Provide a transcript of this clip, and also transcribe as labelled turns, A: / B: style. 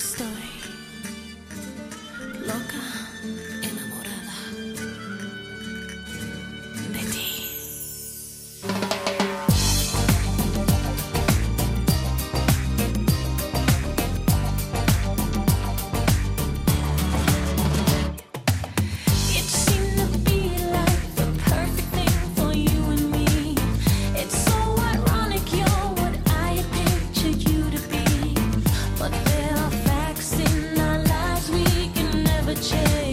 A: story. change.